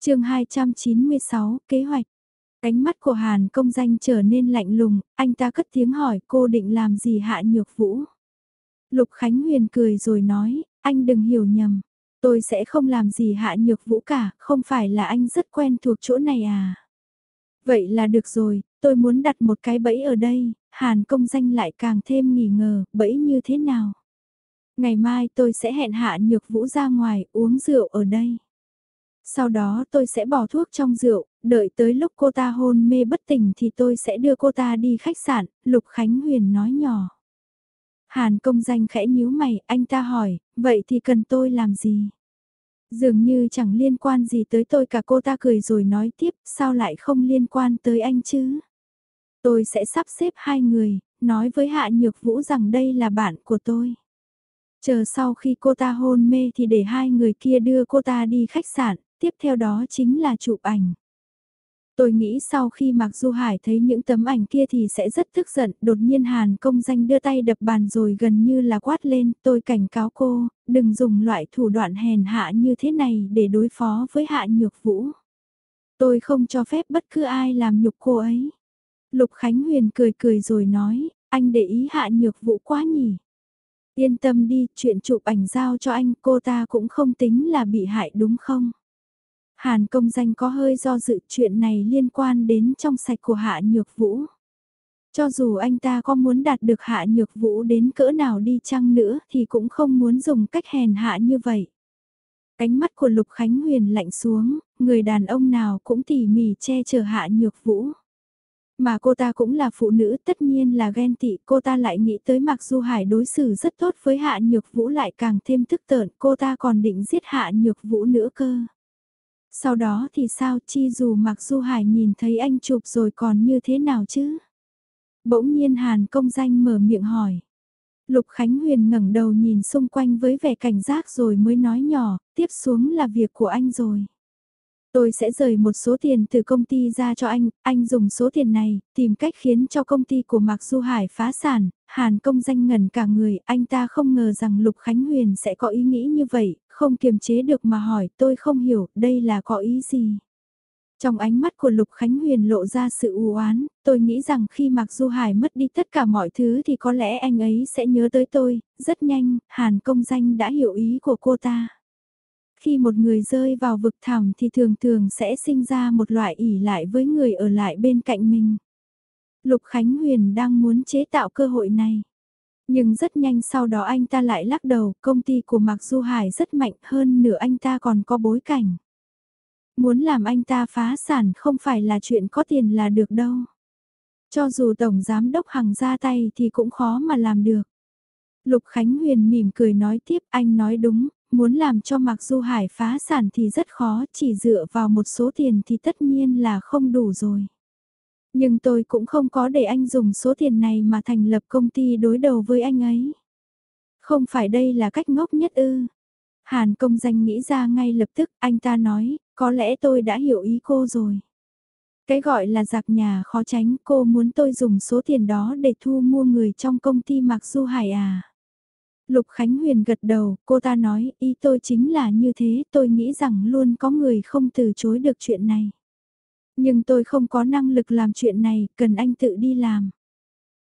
chương 296, kế hoạch. Cánh mắt của Hàn công danh trở nên lạnh lùng, anh ta cất tiếng hỏi cô định làm gì hạ nhược vũ. Lục Khánh Huyền cười rồi nói, anh đừng hiểu nhầm. Tôi sẽ không làm gì hạ nhược vũ cả, không phải là anh rất quen thuộc chỗ này à. Vậy là được rồi, tôi muốn đặt một cái bẫy ở đây, Hàn công danh lại càng thêm nghỉ ngờ, bẫy như thế nào. Ngày mai tôi sẽ hẹn hạ nhược vũ ra ngoài uống rượu ở đây. Sau đó tôi sẽ bỏ thuốc trong rượu, đợi tới lúc cô ta hôn mê bất tỉnh thì tôi sẽ đưa cô ta đi khách sạn, Lục Khánh Huyền nói nhỏ. Hàn công danh khẽ nhíu mày, anh ta hỏi, vậy thì cần tôi làm gì? Dường như chẳng liên quan gì tới tôi cả cô ta cười rồi nói tiếp, sao lại không liên quan tới anh chứ? Tôi sẽ sắp xếp hai người, nói với Hạ Nhược Vũ rằng đây là bạn của tôi. Chờ sau khi cô ta hôn mê thì để hai người kia đưa cô ta đi khách sạn, tiếp theo đó chính là chụp ảnh. Tôi nghĩ sau khi Mạc Du Hải thấy những tấm ảnh kia thì sẽ rất tức giận, đột nhiên Hàn công danh đưa tay đập bàn rồi gần như là quát lên, tôi cảnh cáo cô, đừng dùng loại thủ đoạn hèn hạ như thế này để đối phó với hạ nhược vũ. Tôi không cho phép bất cứ ai làm nhục cô ấy. Lục Khánh Huyền cười cười rồi nói, anh để ý hạ nhược vũ quá nhỉ. Yên tâm đi, chuyện chụp ảnh giao cho anh cô ta cũng không tính là bị hại đúng không? Hàn công danh có hơi do dự chuyện này liên quan đến trong sạch của Hạ Nhược Vũ. Cho dù anh ta có muốn đạt được Hạ Nhược Vũ đến cỡ nào đi chăng nữa thì cũng không muốn dùng cách hèn hạ như vậy. Cánh mắt của Lục Khánh Huyền lạnh xuống, người đàn ông nào cũng tỉ mỉ che chở Hạ Nhược Vũ. Mà cô ta cũng là phụ nữ tất nhiên là ghen tị cô ta lại nghĩ tới Mặc Du Hải đối xử rất tốt với Hạ Nhược Vũ lại càng thêm tức tợn cô ta còn định giết Hạ Nhược Vũ nữa cơ. Sau đó thì sao chi dù mặc Du Hải nhìn thấy anh chụp rồi còn như thế nào chứ? Bỗng nhiên Hàn công danh mở miệng hỏi. Lục Khánh Huyền ngẩng đầu nhìn xung quanh với vẻ cảnh giác rồi mới nói nhỏ, tiếp xuống là việc của anh rồi. Tôi sẽ rời một số tiền từ công ty ra cho anh, anh dùng số tiền này, tìm cách khiến cho công ty của Mạc Du Hải phá sản, Hàn công danh ngẩn cả người, anh ta không ngờ rằng Lục Khánh Huyền sẽ có ý nghĩ như vậy, không kiềm chế được mà hỏi tôi không hiểu đây là có ý gì. Trong ánh mắt của Lục Khánh Huyền lộ ra sự u oán, tôi nghĩ rằng khi Mạc Du Hải mất đi tất cả mọi thứ thì có lẽ anh ấy sẽ nhớ tới tôi, rất nhanh, Hàn công danh đã hiểu ý của cô ta. Khi một người rơi vào vực thẳm thì thường thường sẽ sinh ra một loại ỉ lại với người ở lại bên cạnh mình. Lục Khánh Huyền đang muốn chế tạo cơ hội này. Nhưng rất nhanh sau đó anh ta lại lắc đầu, công ty của Mạc Du Hải rất mạnh hơn nữa anh ta còn có bối cảnh. Muốn làm anh ta phá sản không phải là chuyện có tiền là được đâu. Cho dù Tổng Giám Đốc Hằng ra tay thì cũng khó mà làm được. Lục Khánh Huyền mỉm cười nói tiếp anh nói đúng, muốn làm cho Mạc Du Hải phá sản thì rất khó, chỉ dựa vào một số tiền thì tất nhiên là không đủ rồi. Nhưng tôi cũng không có để anh dùng số tiền này mà thành lập công ty đối đầu với anh ấy. Không phải đây là cách ngốc nhất ư. Hàn công danh nghĩ ra ngay lập tức, anh ta nói, có lẽ tôi đã hiểu ý cô rồi. Cái gọi là giặc nhà khó tránh cô muốn tôi dùng số tiền đó để thu mua người trong công ty Mạc Du Hải à. Lục Khánh Huyền gật đầu, cô ta nói, ý tôi chính là như thế, tôi nghĩ rằng luôn có người không từ chối được chuyện này. Nhưng tôi không có năng lực làm chuyện này, cần anh tự đi làm.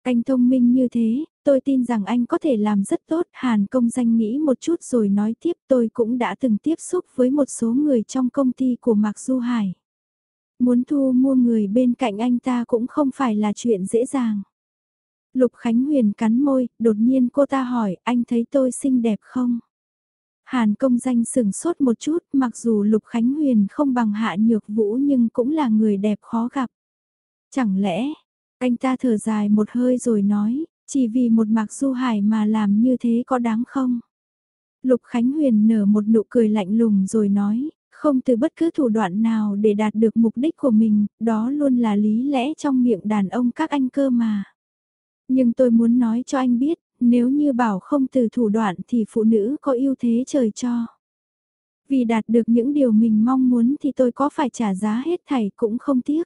Anh thông minh như thế, tôi tin rằng anh có thể làm rất tốt. Hàn công danh nghĩ một chút rồi nói tiếp tôi cũng đã từng tiếp xúc với một số người trong công ty của Mạc Du Hải. Muốn thu mua người bên cạnh anh ta cũng không phải là chuyện dễ dàng. Lục Khánh Huyền cắn môi, đột nhiên cô ta hỏi anh thấy tôi xinh đẹp không? Hàn công danh sừng sốt một chút, mặc dù Lục Khánh Huyền không bằng hạ nhược vũ nhưng cũng là người đẹp khó gặp. Chẳng lẽ, anh ta thở dài một hơi rồi nói, chỉ vì một mạc du hải mà làm như thế có đáng không? Lục Khánh Huyền nở một nụ cười lạnh lùng rồi nói, không từ bất cứ thủ đoạn nào để đạt được mục đích của mình, đó luôn là lý lẽ trong miệng đàn ông các anh cơ mà. Nhưng tôi muốn nói cho anh biết, nếu như bảo không từ thủ đoạn thì phụ nữ có ưu thế trời cho. Vì đạt được những điều mình mong muốn thì tôi có phải trả giá hết thảy cũng không tiếc.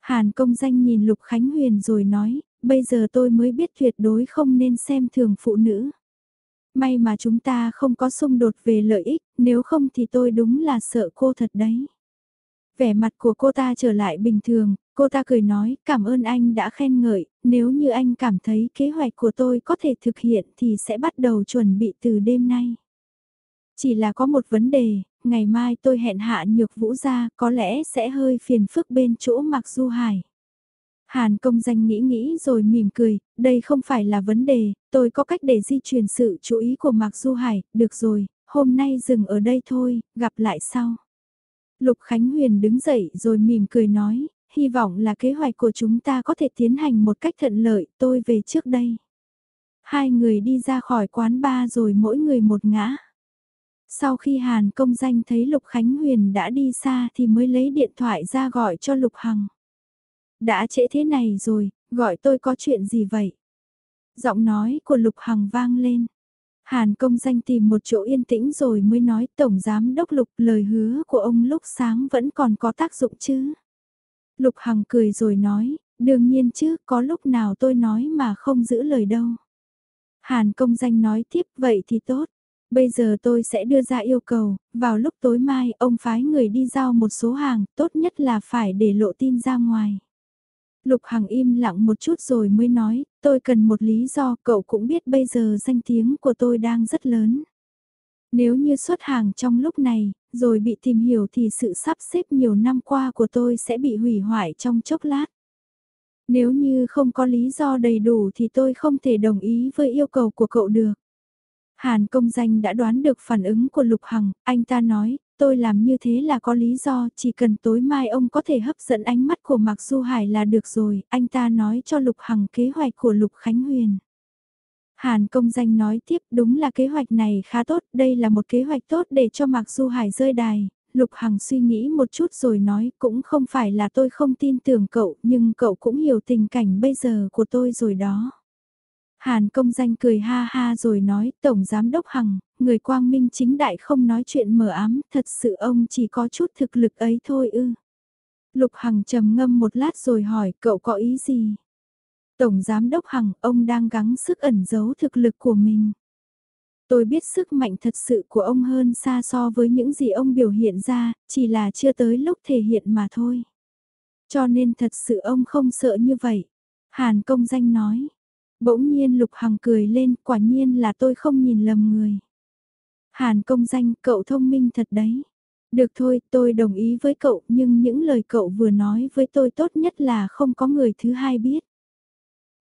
Hàn công danh nhìn Lục Khánh Huyền rồi nói, bây giờ tôi mới biết tuyệt đối không nên xem thường phụ nữ. May mà chúng ta không có xung đột về lợi ích, nếu không thì tôi đúng là sợ cô thật đấy. Vẻ mặt của cô ta trở lại bình thường, cô ta cười nói cảm ơn anh đã khen ngợi, nếu như anh cảm thấy kế hoạch của tôi có thể thực hiện thì sẽ bắt đầu chuẩn bị từ đêm nay. Chỉ là có một vấn đề, ngày mai tôi hẹn hạ nhược vũ ra, có lẽ sẽ hơi phiền phức bên chỗ Mạc Du Hải. Hàn công danh nghĩ nghĩ rồi mỉm cười, đây không phải là vấn đề, tôi có cách để di chuyển sự chú ý của Mạc Du Hải, được rồi, hôm nay dừng ở đây thôi, gặp lại sau. Lục Khánh Huyền đứng dậy rồi mỉm cười nói, hy vọng là kế hoạch của chúng ta có thể tiến hành một cách thuận lợi, tôi về trước đây. Hai người đi ra khỏi quán ba rồi mỗi người một ngã. Sau khi Hàn công danh thấy Lục Khánh Huyền đã đi xa thì mới lấy điện thoại ra gọi cho Lục Hằng. Đã trễ thế này rồi, gọi tôi có chuyện gì vậy? Giọng nói của Lục Hằng vang lên. Hàn công danh tìm một chỗ yên tĩnh rồi mới nói Tổng Giám Đốc Lục lời hứa của ông lúc sáng vẫn còn có tác dụng chứ. Lục Hằng cười rồi nói, đương nhiên chứ, có lúc nào tôi nói mà không giữ lời đâu. Hàn công danh nói tiếp vậy thì tốt. Bây giờ tôi sẽ đưa ra yêu cầu, vào lúc tối mai ông phái người đi giao một số hàng, tốt nhất là phải để lộ tin ra ngoài. Lục Hằng im lặng một chút rồi mới nói, tôi cần một lý do, cậu cũng biết bây giờ danh tiếng của tôi đang rất lớn. Nếu như xuất hàng trong lúc này, rồi bị tìm hiểu thì sự sắp xếp nhiều năm qua của tôi sẽ bị hủy hoại trong chốc lát. Nếu như không có lý do đầy đủ thì tôi không thể đồng ý với yêu cầu của cậu được. Hàn công danh đã đoán được phản ứng của Lục Hằng, anh ta nói, tôi làm như thế là có lý do, chỉ cần tối mai ông có thể hấp dẫn ánh mắt của Mạc Du Hải là được rồi, anh ta nói cho Lục Hằng kế hoạch của Lục Khánh Huyền. Hàn công danh nói tiếp đúng là kế hoạch này khá tốt, đây là một kế hoạch tốt để cho Mạc Du Hải rơi đài. Lục Hằng suy nghĩ một chút rồi nói cũng không phải là tôi không tin tưởng cậu nhưng cậu cũng hiểu tình cảnh bây giờ của tôi rồi đó. Hàn công danh cười ha ha rồi nói Tổng Giám Đốc Hằng, người quang minh chính đại không nói chuyện mờ ám, thật sự ông chỉ có chút thực lực ấy thôi ư. Lục Hằng trầm ngâm một lát rồi hỏi cậu có ý gì? Tổng Giám Đốc Hằng, ông đang gắng sức ẩn giấu thực lực của mình. Tôi biết sức mạnh thật sự của ông hơn xa so với những gì ông biểu hiện ra, chỉ là chưa tới lúc thể hiện mà thôi. Cho nên thật sự ông không sợ như vậy. Hàn công danh nói, Bỗng nhiên Lục Hằng cười lên, quả nhiên là tôi không nhìn lầm người. Hàn công danh, cậu thông minh thật đấy. Được thôi, tôi đồng ý với cậu, nhưng những lời cậu vừa nói với tôi tốt nhất là không có người thứ hai biết.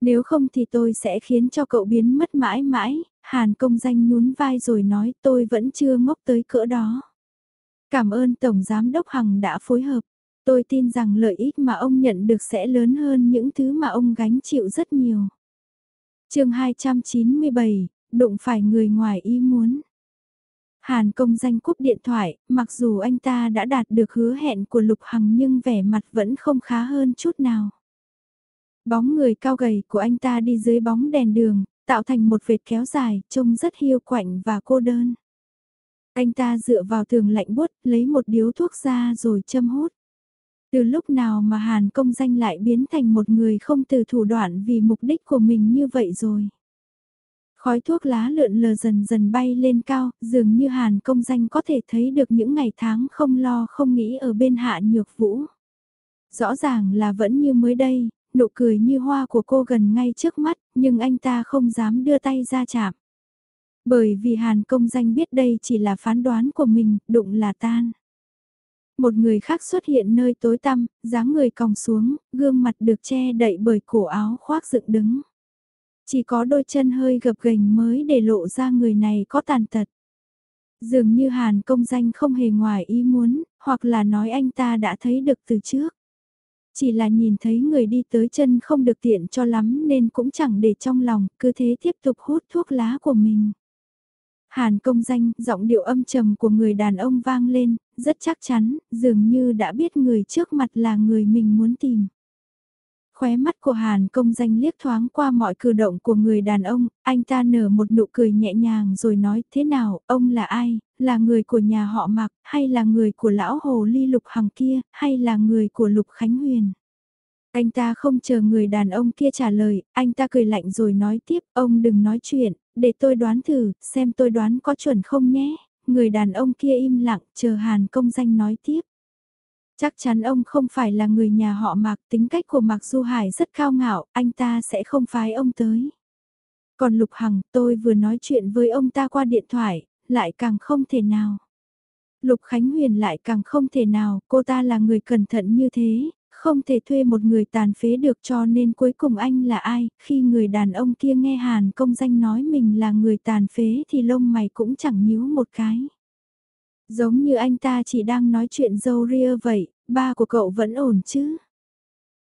Nếu không thì tôi sẽ khiến cho cậu biến mất mãi mãi, Hàn công danh nhún vai rồi nói tôi vẫn chưa ngốc tới cỡ đó. Cảm ơn Tổng Giám Đốc Hằng đã phối hợp. Tôi tin rằng lợi ích mà ông nhận được sẽ lớn hơn những thứ mà ông gánh chịu rất nhiều chương 297, đụng phải người ngoài ý muốn. Hàn công danh cúp điện thoại, mặc dù anh ta đã đạt được hứa hẹn của Lục Hằng nhưng vẻ mặt vẫn không khá hơn chút nào. Bóng người cao gầy của anh ta đi dưới bóng đèn đường, tạo thành một vệt kéo dài, trông rất hiu quạnh và cô đơn. Anh ta dựa vào tường lạnh buốt lấy một điếu thuốc ra rồi châm hút. Từ lúc nào mà Hàn công danh lại biến thành một người không từ thủ đoạn vì mục đích của mình như vậy rồi. Khói thuốc lá lượn lờ dần dần bay lên cao, dường như Hàn công danh có thể thấy được những ngày tháng không lo không nghĩ ở bên hạ nhược vũ. Rõ ràng là vẫn như mới đây, nụ cười như hoa của cô gần ngay trước mắt, nhưng anh ta không dám đưa tay ra chạm. Bởi vì Hàn công danh biết đây chỉ là phán đoán của mình, đụng là tan. Một người khác xuất hiện nơi tối tăm, dáng người còng xuống, gương mặt được che đậy bởi cổ áo khoác dựng đứng. Chỉ có đôi chân hơi gập ghềnh mới để lộ ra người này có tàn tật. Dường như Hàn công danh không hề ngoài ý muốn, hoặc là nói anh ta đã thấy được từ trước. Chỉ là nhìn thấy người đi tới chân không được tiện cho lắm nên cũng chẳng để trong lòng, cứ thế tiếp tục hút thuốc lá của mình. Hàn công danh, giọng điệu âm trầm của người đàn ông vang lên, rất chắc chắn, dường như đã biết người trước mặt là người mình muốn tìm. Khóe mắt của Hàn công danh liếc thoáng qua mọi cử động của người đàn ông, anh ta nở một nụ cười nhẹ nhàng rồi nói thế nào, ông là ai, là người của nhà họ Mạc, hay là người của lão hồ ly lục hằng kia, hay là người của lục Khánh Huyền. Anh ta không chờ người đàn ông kia trả lời, anh ta cười lạnh rồi nói tiếp, ông đừng nói chuyện, để tôi đoán thử, xem tôi đoán có chuẩn không nhé. Người đàn ông kia im lặng, chờ Hàn công danh nói tiếp. Chắc chắn ông không phải là người nhà họ Mạc, tính cách của Mạc Du Hải rất cao ngạo, anh ta sẽ không phái ông tới. Còn Lục Hằng, tôi vừa nói chuyện với ông ta qua điện thoại, lại càng không thể nào. Lục Khánh Huyền lại càng không thể nào, cô ta là người cẩn thận như thế, không thể thuê một người tàn phế được cho nên cuối cùng anh là ai, khi người đàn ông kia nghe Hàn công danh nói mình là người tàn phế thì lông mày cũng chẳng nhíu một cái. Giống như anh ta chỉ đang nói chuyện dâu ria vậy, ba của cậu vẫn ổn chứ.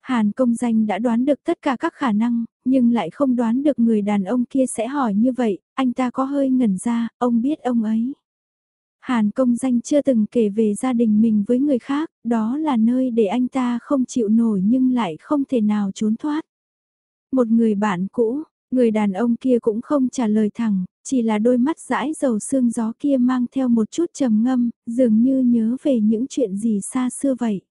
Hàn công danh đã đoán được tất cả các khả năng, nhưng lại không đoán được người đàn ông kia sẽ hỏi như vậy, anh ta có hơi ngẩn ra, ông biết ông ấy. Hàn công danh chưa từng kể về gia đình mình với người khác, đó là nơi để anh ta không chịu nổi nhưng lại không thể nào trốn thoát. Một người bạn cũ, người đàn ông kia cũng không trả lời thẳng, chỉ là đôi mắt dãi dầu sương gió kia mang theo một chút trầm ngâm, dường như nhớ về những chuyện gì xa xưa vậy.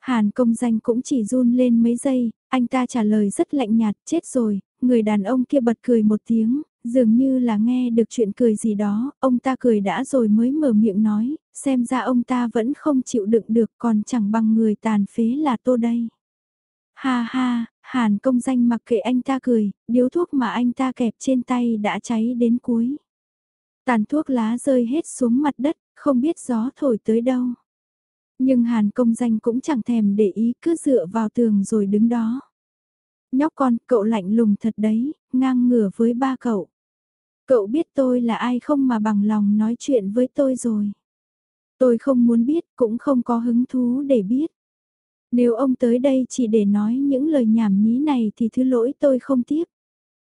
Hàn công danh cũng chỉ run lên mấy giây, anh ta trả lời rất lạnh nhạt, chết rồi, người đàn ông kia bật cười một tiếng, dường như là nghe được chuyện cười gì đó, ông ta cười đã rồi mới mở miệng nói, xem ra ông ta vẫn không chịu đựng được còn chẳng bằng người tàn phế là tô đây. Ha ha, Hàn công danh mặc kệ anh ta cười, điếu thuốc mà anh ta kẹp trên tay đã cháy đến cuối. Tàn thuốc lá rơi hết xuống mặt đất, không biết gió thổi tới đâu. Nhưng Hàn công danh cũng chẳng thèm để ý cứ dựa vào tường rồi đứng đó. Nhóc con, cậu lạnh lùng thật đấy, ngang ngửa với ba cậu. Cậu biết tôi là ai không mà bằng lòng nói chuyện với tôi rồi. Tôi không muốn biết, cũng không có hứng thú để biết. Nếu ông tới đây chỉ để nói những lời nhảm nhí này thì thứ lỗi tôi không tiếp.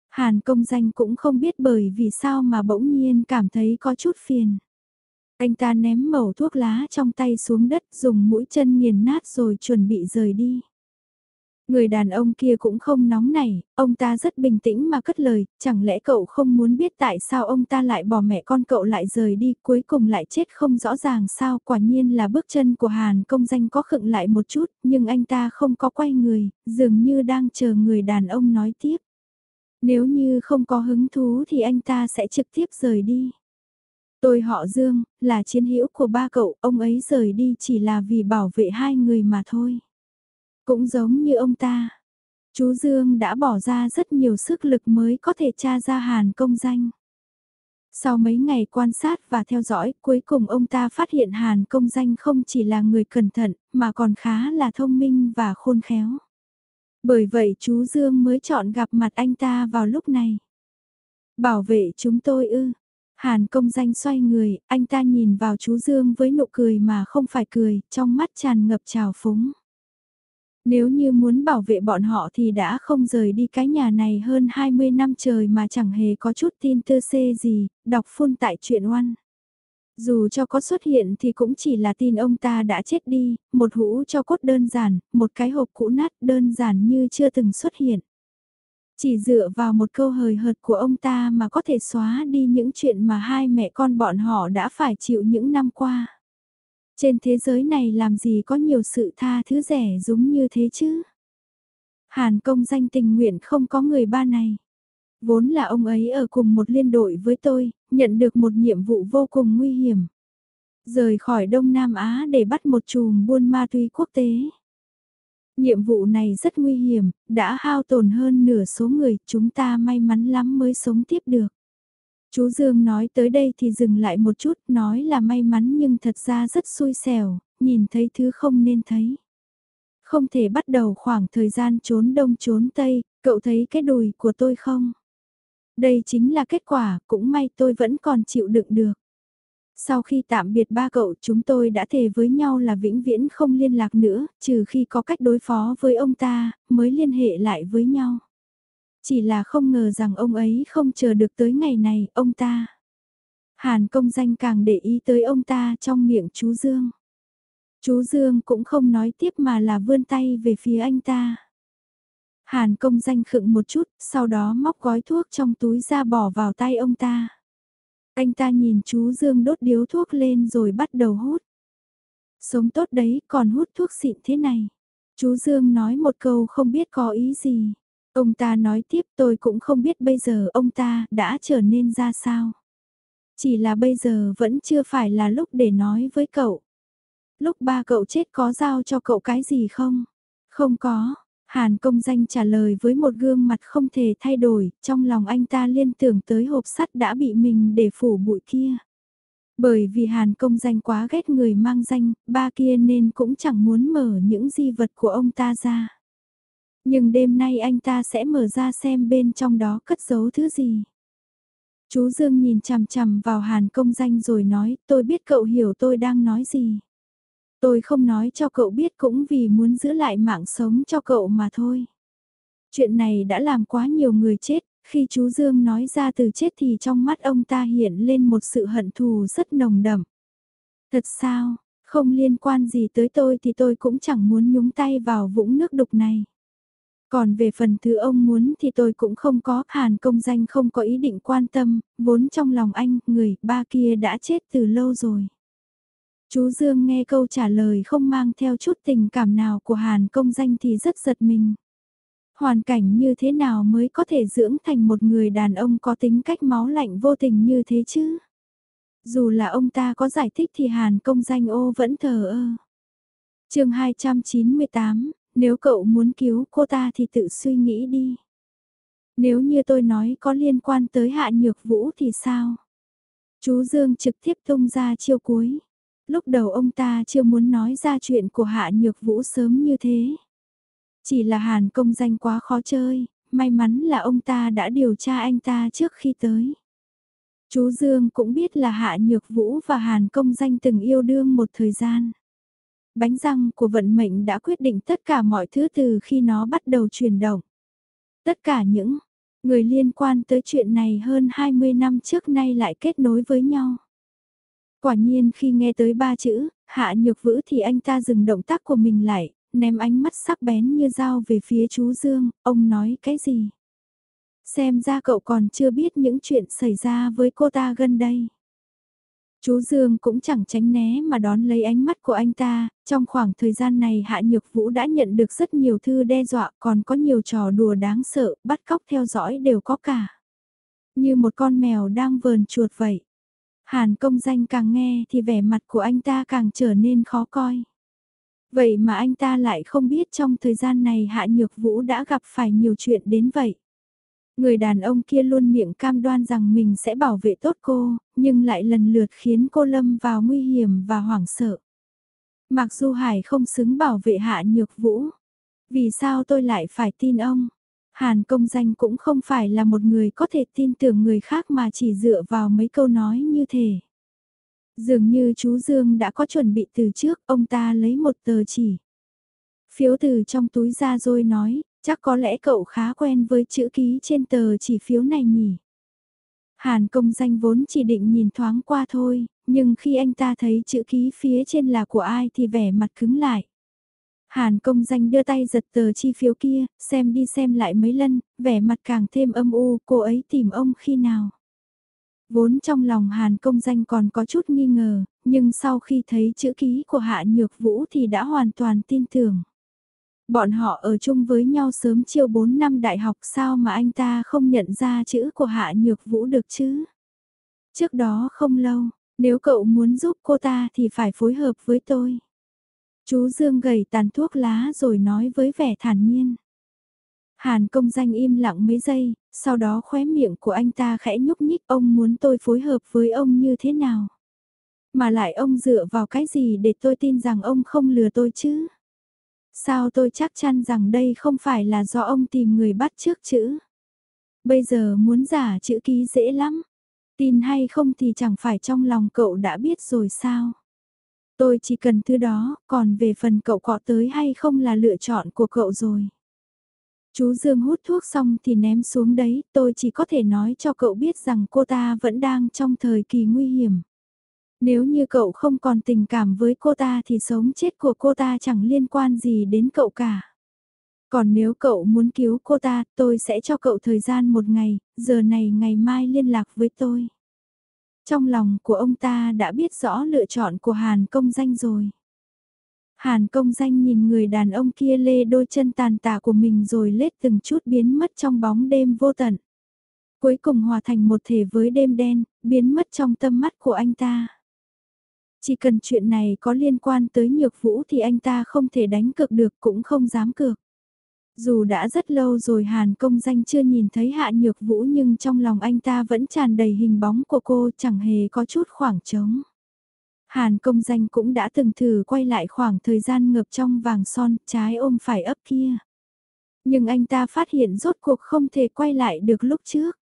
Hàn công danh cũng không biết bởi vì sao mà bỗng nhiên cảm thấy có chút phiền. Anh ta ném mẩu thuốc lá trong tay xuống đất dùng mũi chân nghiền nát rồi chuẩn bị rời đi. Người đàn ông kia cũng không nóng nảy, ông ta rất bình tĩnh mà cất lời, chẳng lẽ cậu không muốn biết tại sao ông ta lại bỏ mẹ con cậu lại rời đi, cuối cùng lại chết không rõ ràng sao, quả nhiên là bước chân của Hàn công danh có khựng lại một chút, nhưng anh ta không có quay người, dường như đang chờ người đàn ông nói tiếp. Nếu như không có hứng thú thì anh ta sẽ trực tiếp rời đi. Tôi họ Dương, là chiến hữu của ba cậu, ông ấy rời đi chỉ là vì bảo vệ hai người mà thôi. Cũng giống như ông ta, chú Dương đã bỏ ra rất nhiều sức lực mới có thể tra ra Hàn công danh. Sau mấy ngày quan sát và theo dõi, cuối cùng ông ta phát hiện Hàn công danh không chỉ là người cẩn thận, mà còn khá là thông minh và khôn khéo. Bởi vậy chú Dương mới chọn gặp mặt anh ta vào lúc này. Bảo vệ chúng tôi ư. Hàn công danh xoay người, anh ta nhìn vào chú Dương với nụ cười mà không phải cười, trong mắt tràn ngập trào phúng. Nếu như muốn bảo vệ bọn họ thì đã không rời đi cái nhà này hơn 20 năm trời mà chẳng hề có chút tin tư xê gì, đọc phun tại chuyện oan. Dù cho có xuất hiện thì cũng chỉ là tin ông ta đã chết đi, một hũ cho cốt đơn giản, một cái hộp cũ nát đơn giản như chưa từng xuất hiện. Chỉ dựa vào một câu hời hợt của ông ta mà có thể xóa đi những chuyện mà hai mẹ con bọn họ đã phải chịu những năm qua. Trên thế giới này làm gì có nhiều sự tha thứ rẻ giống như thế chứ? Hàn công danh tình nguyện không có người ba này. Vốn là ông ấy ở cùng một liên đội với tôi, nhận được một nhiệm vụ vô cùng nguy hiểm. Rời khỏi Đông Nam Á để bắt một chùm buôn ma túy quốc tế. Nhiệm vụ này rất nguy hiểm, đã hao tổn hơn nửa số người, chúng ta may mắn lắm mới sống tiếp được. Chú Dương nói tới đây thì dừng lại một chút, nói là may mắn nhưng thật ra rất xui xẻo, nhìn thấy thứ không nên thấy. Không thể bắt đầu khoảng thời gian trốn đông trốn tây, cậu thấy cái đùi của tôi không? Đây chính là kết quả, cũng may tôi vẫn còn chịu đựng được. Sau khi tạm biệt ba cậu chúng tôi đã thề với nhau là vĩnh viễn không liên lạc nữa, trừ khi có cách đối phó với ông ta, mới liên hệ lại với nhau. Chỉ là không ngờ rằng ông ấy không chờ được tới ngày này, ông ta. Hàn công danh càng để ý tới ông ta trong miệng chú Dương. Chú Dương cũng không nói tiếp mà là vươn tay về phía anh ta. Hàn công danh khựng một chút, sau đó móc gói thuốc trong túi ra bỏ vào tay ông ta. Anh ta nhìn chú Dương đốt điếu thuốc lên rồi bắt đầu hút. Sống tốt đấy còn hút thuốc xịn thế này. Chú Dương nói một câu không biết có ý gì. Ông ta nói tiếp tôi cũng không biết bây giờ ông ta đã trở nên ra sao. Chỉ là bây giờ vẫn chưa phải là lúc để nói với cậu. Lúc ba cậu chết có giao cho cậu cái gì không? Không có. Hàn công danh trả lời với một gương mặt không thể thay đổi, trong lòng anh ta liên tưởng tới hộp sắt đã bị mình để phủ bụi kia. Bởi vì Hàn công danh quá ghét người mang danh, ba kia nên cũng chẳng muốn mở những di vật của ông ta ra. Nhưng đêm nay anh ta sẽ mở ra xem bên trong đó cất giấu thứ gì. Chú Dương nhìn chằm chằm vào Hàn công danh rồi nói, tôi biết cậu hiểu tôi đang nói gì. Tôi không nói cho cậu biết cũng vì muốn giữ lại mạng sống cho cậu mà thôi. Chuyện này đã làm quá nhiều người chết, khi chú Dương nói ra từ chết thì trong mắt ông ta hiện lên một sự hận thù rất nồng đậm. Thật sao, không liên quan gì tới tôi thì tôi cũng chẳng muốn nhúng tay vào vũng nước đục này. Còn về phần thứ ông muốn thì tôi cũng không có, Hàn công danh không có ý định quan tâm, vốn trong lòng anh, người ba kia đã chết từ lâu rồi. Chú Dương nghe câu trả lời không mang theo chút tình cảm nào của Hàn công danh thì rất giật mình. Hoàn cảnh như thế nào mới có thể dưỡng thành một người đàn ông có tính cách máu lạnh vô tình như thế chứ? Dù là ông ta có giải thích thì Hàn công danh ô vẫn thờ ơ. chương 298, nếu cậu muốn cứu cô ta thì tự suy nghĩ đi. Nếu như tôi nói có liên quan tới hạ nhược vũ thì sao? Chú Dương trực tiếp tung ra chiêu cuối. Lúc đầu ông ta chưa muốn nói ra chuyện của hạ nhược vũ sớm như thế. Chỉ là Hàn công danh quá khó chơi, may mắn là ông ta đã điều tra anh ta trước khi tới. Chú Dương cũng biết là Hạ Nhược Vũ và Hàn công danh từng yêu đương một thời gian. Bánh răng của vận mệnh đã quyết định tất cả mọi thứ từ khi nó bắt đầu chuyển động. Tất cả những người liên quan tới chuyện này hơn 20 năm trước nay lại kết nối với nhau. Quả nhiên khi nghe tới ba chữ, hạ nhược vữ thì anh ta dừng động tác của mình lại, ném ánh mắt sắc bén như dao về phía chú Dương, ông nói cái gì? Xem ra cậu còn chưa biết những chuyện xảy ra với cô ta gần đây. Chú Dương cũng chẳng tránh né mà đón lấy ánh mắt của anh ta, trong khoảng thời gian này Hạ Nhược Vũ đã nhận được rất nhiều thư đe dọa còn có nhiều trò đùa đáng sợ, bắt cóc theo dõi đều có cả. Như một con mèo đang vờn chuột vậy. Hàn công danh càng nghe thì vẻ mặt của anh ta càng trở nên khó coi. Vậy mà anh ta lại không biết trong thời gian này Hạ Nhược Vũ đã gặp phải nhiều chuyện đến vậy. Người đàn ông kia luôn miệng cam đoan rằng mình sẽ bảo vệ tốt cô, nhưng lại lần lượt khiến cô lâm vào nguy hiểm và hoảng sợ. Mặc dù Hải không xứng bảo vệ Hạ Nhược Vũ. Vì sao tôi lại phải tin ông? Hàn công danh cũng không phải là một người có thể tin tưởng người khác mà chỉ dựa vào mấy câu nói như thế. Dường như chú Dương đã có chuẩn bị từ trước, ông ta lấy một tờ chỉ. Phiếu từ trong túi ra rồi nói, chắc có lẽ cậu khá quen với chữ ký trên tờ chỉ phiếu này nhỉ. Hàn công danh vốn chỉ định nhìn thoáng qua thôi, nhưng khi anh ta thấy chữ ký phía trên là của ai thì vẻ mặt cứng lại. Hàn công danh đưa tay giật tờ chi phiếu kia, xem đi xem lại mấy lần, vẻ mặt càng thêm âm u, cô ấy tìm ông khi nào. Vốn trong lòng Hàn công danh còn có chút nghi ngờ, nhưng sau khi thấy chữ ký của Hạ Nhược Vũ thì đã hoàn toàn tin tưởng. Bọn họ ở chung với nhau sớm chiều 4 năm đại học sao mà anh ta không nhận ra chữ của Hạ Nhược Vũ được chứ? Trước đó không lâu, nếu cậu muốn giúp cô ta thì phải phối hợp với tôi. Chú Dương gầy tàn thuốc lá rồi nói với vẻ thản nhiên. Hàn công danh im lặng mấy giây, sau đó khóe miệng của anh ta khẽ nhúc nhích ông muốn tôi phối hợp với ông như thế nào. Mà lại ông dựa vào cái gì để tôi tin rằng ông không lừa tôi chứ? Sao tôi chắc chắn rằng đây không phải là do ông tìm người bắt trước chữ? Bây giờ muốn giả chữ ký dễ lắm. Tin hay không thì chẳng phải trong lòng cậu đã biết rồi sao? Tôi chỉ cần thứ đó, còn về phần cậu có tới hay không là lựa chọn của cậu rồi. Chú Dương hút thuốc xong thì ném xuống đấy, tôi chỉ có thể nói cho cậu biết rằng cô ta vẫn đang trong thời kỳ nguy hiểm. Nếu như cậu không còn tình cảm với cô ta thì sống chết của cô ta chẳng liên quan gì đến cậu cả. Còn nếu cậu muốn cứu cô ta, tôi sẽ cho cậu thời gian một ngày, giờ này ngày mai liên lạc với tôi. Trong lòng của ông ta đã biết rõ lựa chọn của Hàn công danh rồi. Hàn công danh nhìn người đàn ông kia lê đôi chân tàn tạ của mình rồi lết từng chút biến mất trong bóng đêm vô tận. Cuối cùng hòa thành một thể với đêm đen, biến mất trong tâm mắt của anh ta. Chỉ cần chuyện này có liên quan tới nhược vũ thì anh ta không thể đánh cược được, cũng không dám cược. Dù đã rất lâu rồi Hàn công danh chưa nhìn thấy hạ nhược vũ nhưng trong lòng anh ta vẫn tràn đầy hình bóng của cô, chẳng hề có chút khoảng trống. Hàn công danh cũng đã từng thử quay lại khoảng thời gian ngập trong vàng son, trái ôm phải ấp kia. Nhưng anh ta phát hiện rốt cuộc không thể quay lại được lúc trước.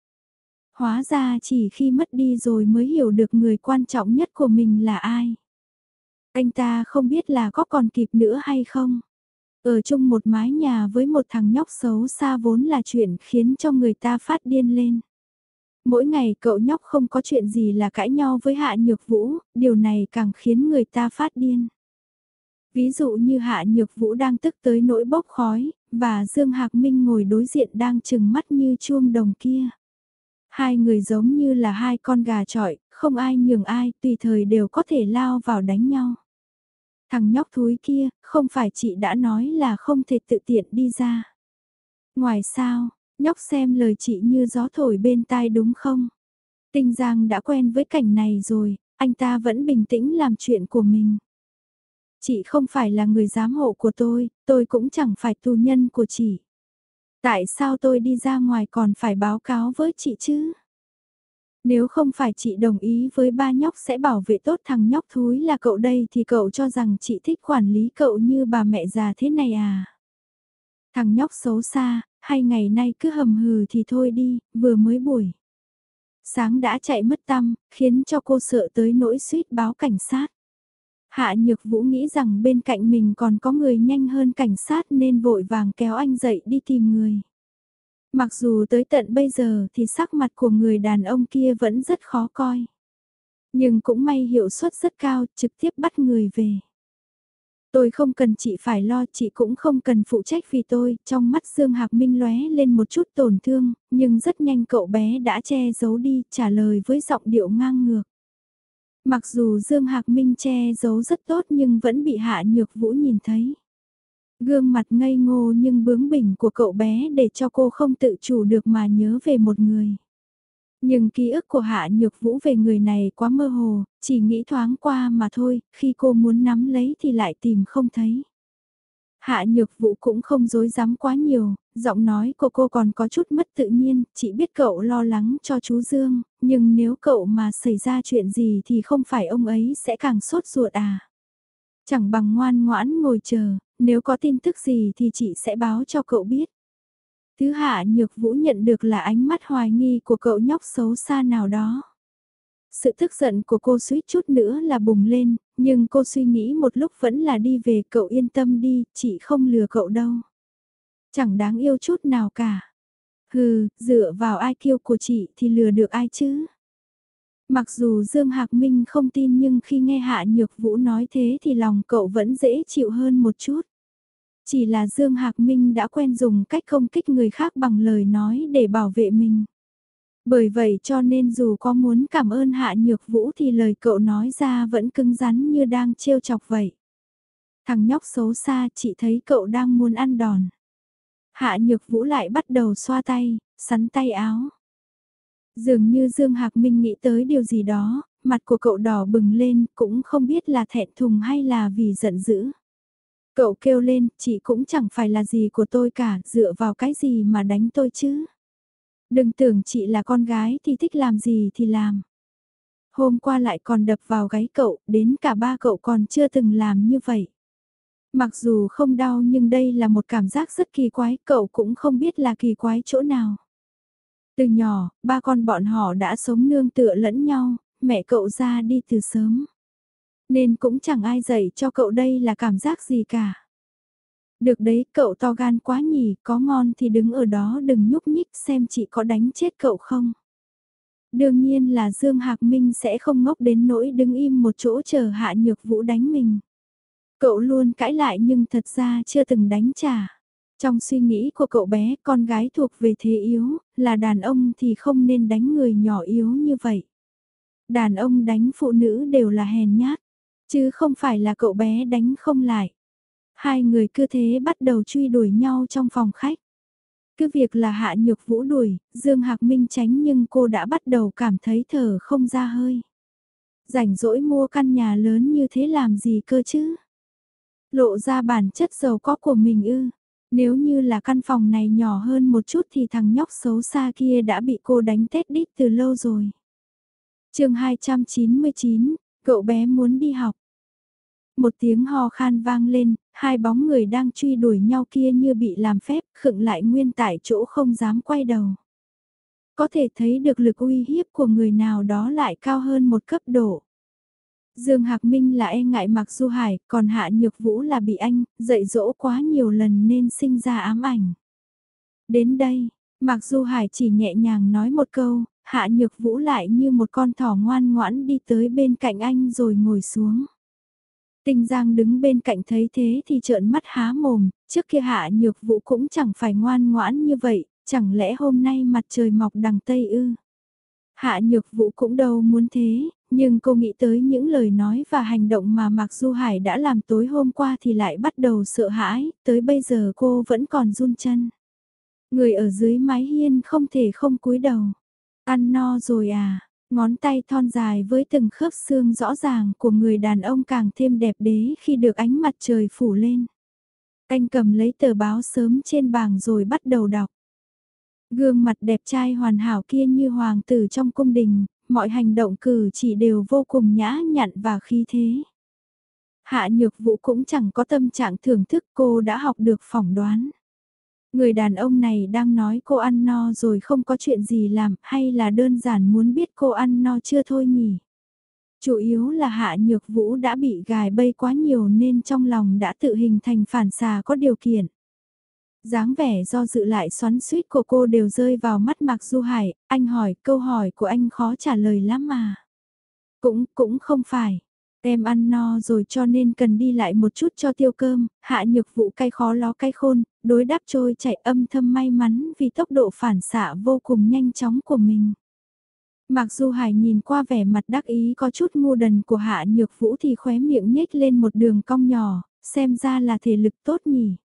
Hóa ra chỉ khi mất đi rồi mới hiểu được người quan trọng nhất của mình là ai. Anh ta không biết là có còn kịp nữa hay không. Ở chung một mái nhà với một thằng nhóc xấu xa vốn là chuyện khiến cho người ta phát điên lên. Mỗi ngày cậu nhóc không có chuyện gì là cãi nhau với Hạ Nhược Vũ, điều này càng khiến người ta phát điên. Ví dụ như Hạ Nhược Vũ đang tức tới nỗi bốc khói, và Dương Hạc Minh ngồi đối diện đang chừng mắt như chuông đồng kia. Hai người giống như là hai con gà trọi, không ai nhường ai, tùy thời đều có thể lao vào đánh nhau. Thằng nhóc thúi kia, không phải chị đã nói là không thể tự tiện đi ra. Ngoài sao, nhóc xem lời chị như gió thổi bên tai đúng không? Tinh Giang đã quen với cảnh này rồi, anh ta vẫn bình tĩnh làm chuyện của mình. Chị không phải là người giám hộ của tôi, tôi cũng chẳng phải tù nhân của chị. Tại sao tôi đi ra ngoài còn phải báo cáo với chị chứ? Nếu không phải chị đồng ý với ba nhóc sẽ bảo vệ tốt thằng nhóc thúi là cậu đây thì cậu cho rằng chị thích quản lý cậu như bà mẹ già thế này à? Thằng nhóc xấu xa, hay ngày nay cứ hầm hừ thì thôi đi, vừa mới buổi. Sáng đã chạy mất tâm, khiến cho cô sợ tới nỗi suýt báo cảnh sát. Hạ Nhược Vũ nghĩ rằng bên cạnh mình còn có người nhanh hơn cảnh sát nên vội vàng kéo anh dậy đi tìm người. Mặc dù tới tận bây giờ thì sắc mặt của người đàn ông kia vẫn rất khó coi. Nhưng cũng may hiệu suất rất cao, trực tiếp bắt người về. Tôi không cần chị phải lo, chị cũng không cần phụ trách vì tôi, trong mắt Dương Hạc Minh lóe lên một chút tổn thương, nhưng rất nhanh cậu bé đã che giấu đi, trả lời với giọng điệu ngang ngược. Mặc dù Dương Hạc Minh che giấu rất tốt nhưng vẫn bị Hạ Nhược Vũ nhìn thấy. Gương mặt ngây ngô nhưng bướng bỉnh của cậu bé để cho cô không tự chủ được mà nhớ về một người. Nhưng ký ức của Hạ Nhược Vũ về người này quá mơ hồ, chỉ nghĩ thoáng qua mà thôi, khi cô muốn nắm lấy thì lại tìm không thấy. Hạ Nhược Vũ cũng không dối dám quá nhiều, giọng nói của cô còn có chút mất tự nhiên, chỉ biết cậu lo lắng cho chú Dương, nhưng nếu cậu mà xảy ra chuyện gì thì không phải ông ấy sẽ càng sốt ruột à. Chẳng bằng ngoan ngoãn ngồi chờ, nếu có tin tức gì thì chị sẽ báo cho cậu biết. Thứ hạ nhược vũ nhận được là ánh mắt hoài nghi của cậu nhóc xấu xa nào đó. Sự tức giận của cô suýt chút nữa là bùng lên, nhưng cô suy nghĩ một lúc vẫn là đi về cậu yên tâm đi, chị không lừa cậu đâu. Chẳng đáng yêu chút nào cả. Hừ, dựa vào ai kiêu của chị thì lừa được ai chứ? Mặc dù Dương Hạc Minh không tin nhưng khi nghe Hạ Nhược Vũ nói thế thì lòng cậu vẫn dễ chịu hơn một chút. Chỉ là Dương Hạc Minh đã quen dùng cách không kích người khác bằng lời nói để bảo vệ mình. Bởi vậy cho nên dù có muốn cảm ơn Hạ Nhược Vũ thì lời cậu nói ra vẫn cứng rắn như đang trêu chọc vậy. Thằng nhóc xấu xa chị thấy cậu đang muốn ăn đòn. Hạ Nhược Vũ lại bắt đầu xoa tay, sắn tay áo. Dường như Dương Hạc Minh nghĩ tới điều gì đó, mặt của cậu đỏ bừng lên, cũng không biết là thẹn thùng hay là vì giận dữ. Cậu kêu lên, chị cũng chẳng phải là gì của tôi cả, dựa vào cái gì mà đánh tôi chứ. Đừng tưởng chị là con gái thì thích làm gì thì làm. Hôm qua lại còn đập vào gáy cậu, đến cả ba cậu còn chưa từng làm như vậy. Mặc dù không đau nhưng đây là một cảm giác rất kỳ quái, cậu cũng không biết là kỳ quái chỗ nào. Từ nhỏ, ba con bọn họ đã sống nương tựa lẫn nhau, mẹ cậu ra đi từ sớm. Nên cũng chẳng ai dạy cho cậu đây là cảm giác gì cả. Được đấy, cậu to gan quá nhỉ, có ngon thì đứng ở đó đừng nhúc nhích xem chị có đánh chết cậu không. Đương nhiên là Dương Hạc Minh sẽ không ngốc đến nỗi đứng im một chỗ chờ Hạ Nhược Vũ đánh mình. Cậu luôn cãi lại nhưng thật ra chưa từng đánh trả. Trong suy nghĩ của cậu bé, con gái thuộc về thế yếu, là đàn ông thì không nên đánh người nhỏ yếu như vậy. Đàn ông đánh phụ nữ đều là hèn nhát, chứ không phải là cậu bé đánh không lại. Hai người cứ thế bắt đầu truy đuổi nhau trong phòng khách. Cứ việc là hạ nhược vũ đuổi, Dương Hạc Minh tránh nhưng cô đã bắt đầu cảm thấy thở không ra hơi. Rảnh rỗi mua căn nhà lớn như thế làm gì cơ chứ? Lộ ra bản chất giàu có của mình ư. Nếu như là căn phòng này nhỏ hơn một chút thì thằng nhóc xấu xa kia đã bị cô đánh tét đít từ lâu rồi. chương 299, cậu bé muốn đi học. Một tiếng ho khan vang lên, hai bóng người đang truy đuổi nhau kia như bị làm phép, khựng lại nguyên tại chỗ không dám quay đầu. Có thể thấy được lực uy hiếp của người nào đó lại cao hơn một cấp độ. Dương Hạc Minh là e ngại Mạc Du Hải, còn Hạ Nhược Vũ là bị anh dạy dỗ quá nhiều lần nên sinh ra ám ảnh. Đến đây, Mạc Du Hải chỉ nhẹ nhàng nói một câu, Hạ Nhược Vũ lại như một con thỏ ngoan ngoãn đi tới bên cạnh anh rồi ngồi xuống. Tinh Giang đứng bên cạnh thấy thế thì trợn mắt há mồm, trước kia Hạ Nhược Vũ cũng chẳng phải ngoan ngoãn như vậy, chẳng lẽ hôm nay mặt trời mọc đằng Tây ư? Hạ Nhược Vũ cũng đâu muốn thế, nhưng cô nghĩ tới những lời nói và hành động mà Mạc Du Hải đã làm tối hôm qua thì lại bắt đầu sợ hãi, tới bây giờ cô vẫn còn run chân. Người ở dưới mái hiên không thể không cúi đầu. Ăn no rồi à, ngón tay thon dài với từng khớp xương rõ ràng của người đàn ông càng thêm đẹp đế khi được ánh mặt trời phủ lên. Anh cầm lấy tờ báo sớm trên bảng rồi bắt đầu đọc. Gương mặt đẹp trai hoàn hảo kia như hoàng tử trong cung đình, mọi hành động cử chỉ đều vô cùng nhã nhặn và khí thế. Hạ nhược vũ cũng chẳng có tâm trạng thưởng thức cô đã học được phỏng đoán. Người đàn ông này đang nói cô ăn no rồi không có chuyện gì làm hay là đơn giản muốn biết cô ăn no chưa thôi nhỉ? Chủ yếu là hạ nhược vũ đã bị gài bây quá nhiều nên trong lòng đã tự hình thành phản xà có điều kiện dáng vẻ do dự lại xoắn suýt của cô đều rơi vào mắt Mạc Du Hải, anh hỏi câu hỏi của anh khó trả lời lắm mà. Cũng, cũng không phải. Em ăn no rồi cho nên cần đi lại một chút cho tiêu cơm, hạ nhược vụ cay khó ló cay khôn, đối đáp trôi chạy âm thâm may mắn vì tốc độ phản xạ vô cùng nhanh chóng của mình. Mặc dù Hải nhìn qua vẻ mặt đắc ý có chút ngu đần của hạ nhược vũ thì khóe miệng nhếch lên một đường cong nhỏ, xem ra là thể lực tốt nhỉ.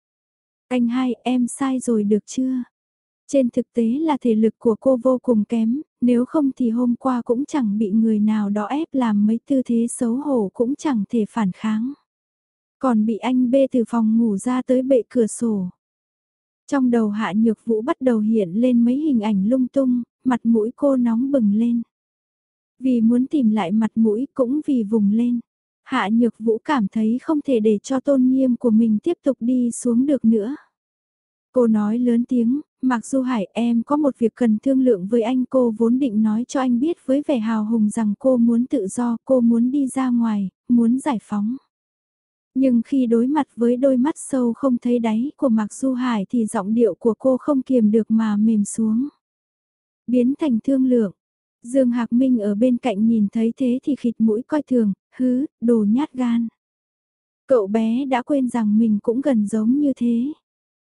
Anh hai, em sai rồi được chưa? Trên thực tế là thể lực của cô vô cùng kém, nếu không thì hôm qua cũng chẳng bị người nào đó ép làm mấy tư thế xấu hổ cũng chẳng thể phản kháng. Còn bị anh bê từ phòng ngủ ra tới bệ cửa sổ. Trong đầu hạ nhược vũ bắt đầu hiện lên mấy hình ảnh lung tung, mặt mũi cô nóng bừng lên. Vì muốn tìm lại mặt mũi cũng vì vùng lên. Hạ Nhược Vũ cảm thấy không thể để cho tôn nghiêm của mình tiếp tục đi xuống được nữa. Cô nói lớn tiếng, Mạc Du Hải em có một việc cần thương lượng với anh cô vốn định nói cho anh biết với vẻ hào hùng rằng cô muốn tự do, cô muốn đi ra ngoài, muốn giải phóng. Nhưng khi đối mặt với đôi mắt sâu không thấy đáy của Mạc Du Hải thì giọng điệu của cô không kiềm được mà mềm xuống. Biến thành thương lượng. Dương Hạc Minh ở bên cạnh nhìn thấy thế thì khịt mũi coi thường, hứ, đồ nhát gan. Cậu bé đã quên rằng mình cũng gần giống như thế.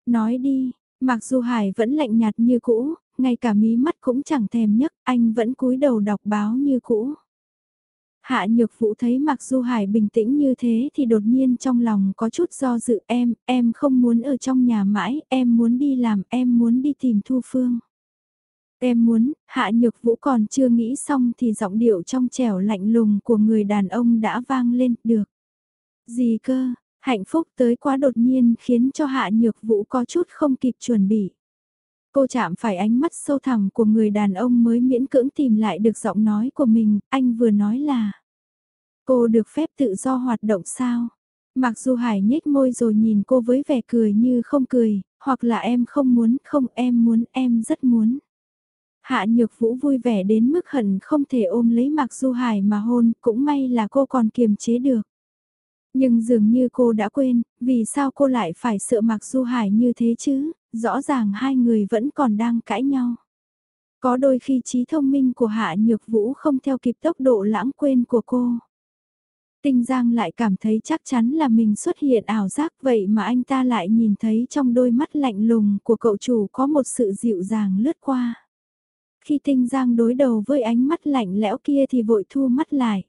Nói đi, mặc dù Hải vẫn lạnh nhạt như cũ, ngay cả mí mắt cũng chẳng thèm nhấc, anh vẫn cúi đầu đọc báo như cũ. Hạ Nhược Vũ thấy Mạc Du Hải bình tĩnh như thế thì đột nhiên trong lòng có chút do dự em, em không muốn ở trong nhà mãi, em muốn đi làm, em muốn đi tìm Thu Phương. Em muốn, Hạ Nhược Vũ còn chưa nghĩ xong thì giọng điệu trong trẻo lạnh lùng của người đàn ông đã vang lên, được. Gì cơ, hạnh phúc tới quá đột nhiên khiến cho Hạ Nhược Vũ có chút không kịp chuẩn bị. Cô chạm phải ánh mắt sâu thẳm của người đàn ông mới miễn cưỡng tìm lại được giọng nói của mình, anh vừa nói là Cô được phép tự do hoạt động sao? Mặc dù Hải nhếch môi rồi nhìn cô với vẻ cười như không cười, hoặc là em không muốn, không em muốn, em rất muốn. Hạ Nhược Vũ vui vẻ đến mức hận không thể ôm lấy Mạc Du Hải mà hôn, cũng may là cô còn kiềm chế được. Nhưng dường như cô đã quên, vì sao cô lại phải sợ Mạc Du Hải như thế chứ, rõ ràng hai người vẫn còn đang cãi nhau. Có đôi khi trí thông minh của Hạ Nhược Vũ không theo kịp tốc độ lãng quên của cô. Tinh Giang lại cảm thấy chắc chắn là mình xuất hiện ảo giác vậy mà anh ta lại nhìn thấy trong đôi mắt lạnh lùng của cậu chủ có một sự dịu dàng lướt qua. Khi tinh giang đối đầu với ánh mắt lạnh lẽo kia thì vội thu mắt lại.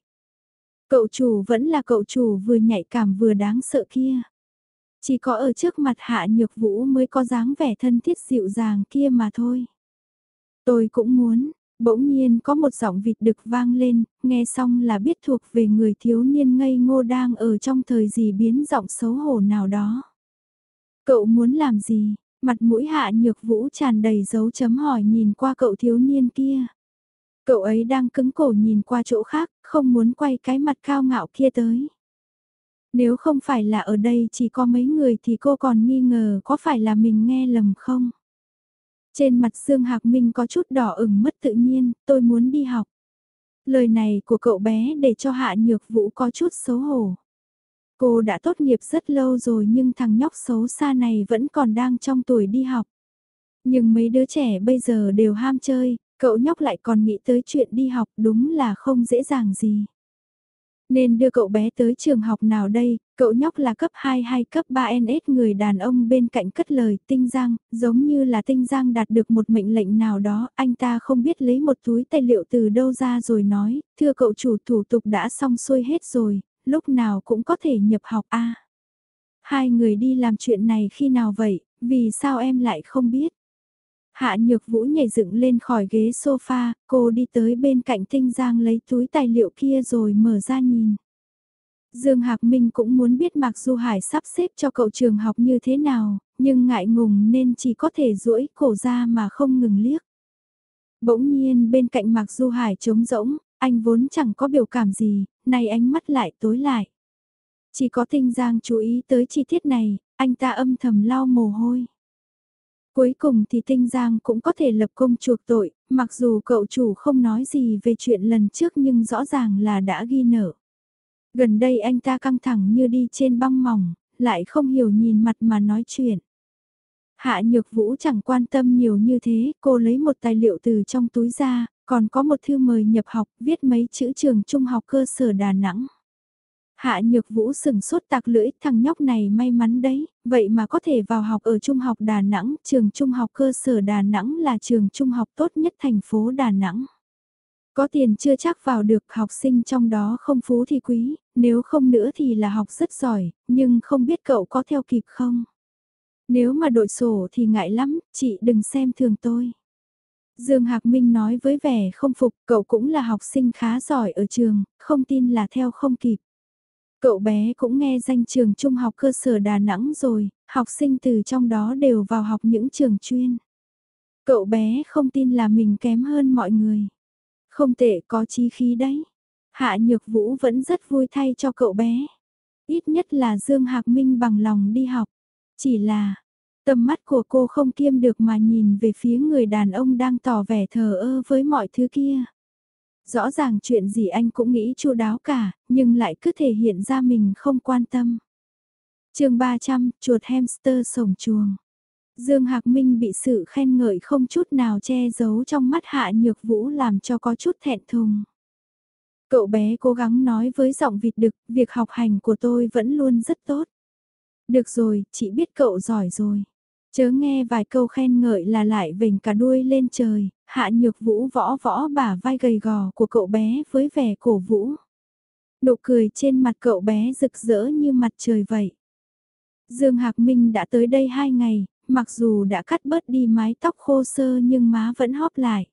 Cậu chủ vẫn là cậu chủ vừa nhạy cảm vừa đáng sợ kia. Chỉ có ở trước mặt hạ nhược vũ mới có dáng vẻ thân thiết dịu dàng kia mà thôi. Tôi cũng muốn, Bỗng nhiên có một giọng vịt đực vang lên, nghe xong là biết thuộc về người thiếu niên ngây ngô đang ở trong thời gì biến giọng xấu hổ nào đó. Cậu muốn làm gì? Mặt mũi hạ nhược vũ tràn đầy dấu chấm hỏi nhìn qua cậu thiếu niên kia. Cậu ấy đang cứng cổ nhìn qua chỗ khác, không muốn quay cái mặt cao ngạo kia tới. Nếu không phải là ở đây chỉ có mấy người thì cô còn nghi ngờ có phải là mình nghe lầm không? Trên mặt Dương Hạc Minh có chút đỏ ửng mất tự nhiên, tôi muốn đi học. Lời này của cậu bé để cho Hạ Nhược Vũ có chút xấu hổ. Cô đã tốt nghiệp rất lâu rồi nhưng thằng nhóc xấu xa này vẫn còn đang trong tuổi đi học. Nhưng mấy đứa trẻ bây giờ đều ham chơi, cậu nhóc lại còn nghĩ tới chuyện đi học đúng là không dễ dàng gì. Nên đưa cậu bé tới trường học nào đây, cậu nhóc là cấp 2 hay cấp 3 NS người đàn ông bên cạnh cất lời tinh giang, giống như là tinh giang đạt được một mệnh lệnh nào đó, anh ta không biết lấy một túi tài liệu từ đâu ra rồi nói, thưa cậu chủ thủ tục đã xong xuôi hết rồi, lúc nào cũng có thể nhập học a Hai người đi làm chuyện này khi nào vậy, vì sao em lại không biết? Hạ nhược vũ nhảy dựng lên khỏi ghế sofa, cô đi tới bên cạnh Tinh Giang lấy túi tài liệu kia rồi mở ra nhìn. Dương Hạc Minh cũng muốn biết Mạc Du Hải sắp xếp cho cậu trường học như thế nào, nhưng ngại ngùng nên chỉ có thể duỗi cổ ra mà không ngừng liếc. Bỗng nhiên bên cạnh Mạc Du Hải trống rỗng, anh vốn chẳng có biểu cảm gì, nay ánh mắt lại tối lại. Chỉ có Tinh Giang chú ý tới chi tiết này, anh ta âm thầm lau mồ hôi. Cuối cùng thì Tinh Giang cũng có thể lập công chuộc tội, mặc dù cậu chủ không nói gì về chuyện lần trước nhưng rõ ràng là đã ghi nợ. Gần đây anh ta căng thẳng như đi trên băng mỏng, lại không hiểu nhìn mặt mà nói chuyện. Hạ Nhược Vũ chẳng quan tâm nhiều như thế, cô lấy một tài liệu từ trong túi ra, còn có một thư mời nhập học, viết mấy chữ trường trung học cơ sở Đà Nẵng. Hạ Nhược Vũ sừng sốt tạc lưỡi, thằng nhóc này may mắn đấy, vậy mà có thể vào học ở Trung học Đà Nẵng, trường Trung học cơ sở Đà Nẵng là trường trung học tốt nhất thành phố Đà Nẵng. Có tiền chưa chắc vào được học sinh trong đó không phú thì quý, nếu không nữa thì là học rất giỏi, nhưng không biết cậu có theo kịp không? Nếu mà đội sổ thì ngại lắm, chị đừng xem thường tôi. Dương Hạc Minh nói với vẻ không phục, cậu cũng là học sinh khá giỏi ở trường, không tin là theo không kịp. Cậu bé cũng nghe danh trường trung học cơ sở Đà Nẵng rồi, học sinh từ trong đó đều vào học những trường chuyên. Cậu bé không tin là mình kém hơn mọi người. Không tệ có chí khí đấy. Hạ Nhược Vũ vẫn rất vui thay cho cậu bé. Ít nhất là Dương Hạc Minh bằng lòng đi học. Chỉ là, tầm mắt của cô không kiêm được mà nhìn về phía người đàn ông đang tỏ vẻ thờ ơ với mọi thứ kia. Rõ ràng chuyện gì anh cũng nghĩ chu đáo cả, nhưng lại cứ thể hiện ra mình không quan tâm. chương 300, chuột hamster sổng chuồng. Dương Hạc Minh bị sự khen ngợi không chút nào che giấu trong mắt Hạ Nhược Vũ làm cho có chút thẹn thùng. Cậu bé cố gắng nói với giọng vịt đực, việc học hành của tôi vẫn luôn rất tốt. Được rồi, chị biết cậu giỏi rồi. Chớ nghe vài câu khen ngợi là lại vểnh cả đuôi lên trời, hạ nhược vũ võ võ bả vai gầy gò của cậu bé với vẻ cổ vũ. Nụ cười trên mặt cậu bé rực rỡ như mặt trời vậy. Dương Hạc Minh đã tới đây hai ngày, mặc dù đã cắt bớt đi mái tóc khô sơ nhưng má vẫn hóp lại.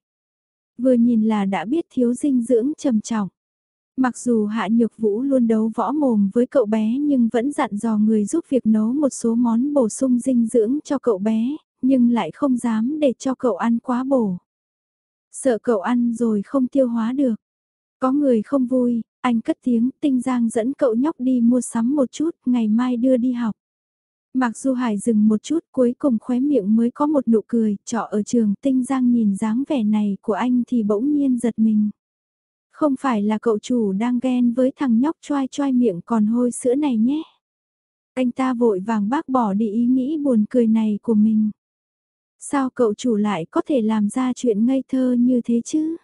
Vừa nhìn là đã biết thiếu dinh dưỡng trầm trọng. Mặc dù Hạ Nhược Vũ luôn đấu võ mồm với cậu bé nhưng vẫn dặn dò người giúp việc nấu một số món bổ sung dinh dưỡng cho cậu bé, nhưng lại không dám để cho cậu ăn quá bổ. Sợ cậu ăn rồi không tiêu hóa được. Có người không vui, anh cất tiếng tinh giang dẫn cậu nhóc đi mua sắm một chút, ngày mai đưa đi học. Mặc dù Hải dừng một chút cuối cùng khóe miệng mới có một nụ cười, trọ ở trường tinh giang nhìn dáng vẻ này của anh thì bỗng nhiên giật mình. Không phải là cậu chủ đang ghen với thằng nhóc choai choai miệng còn hôi sữa này nhé. Anh ta vội vàng bác bỏ đi ý nghĩ buồn cười này của mình. Sao cậu chủ lại có thể làm ra chuyện ngây thơ như thế chứ?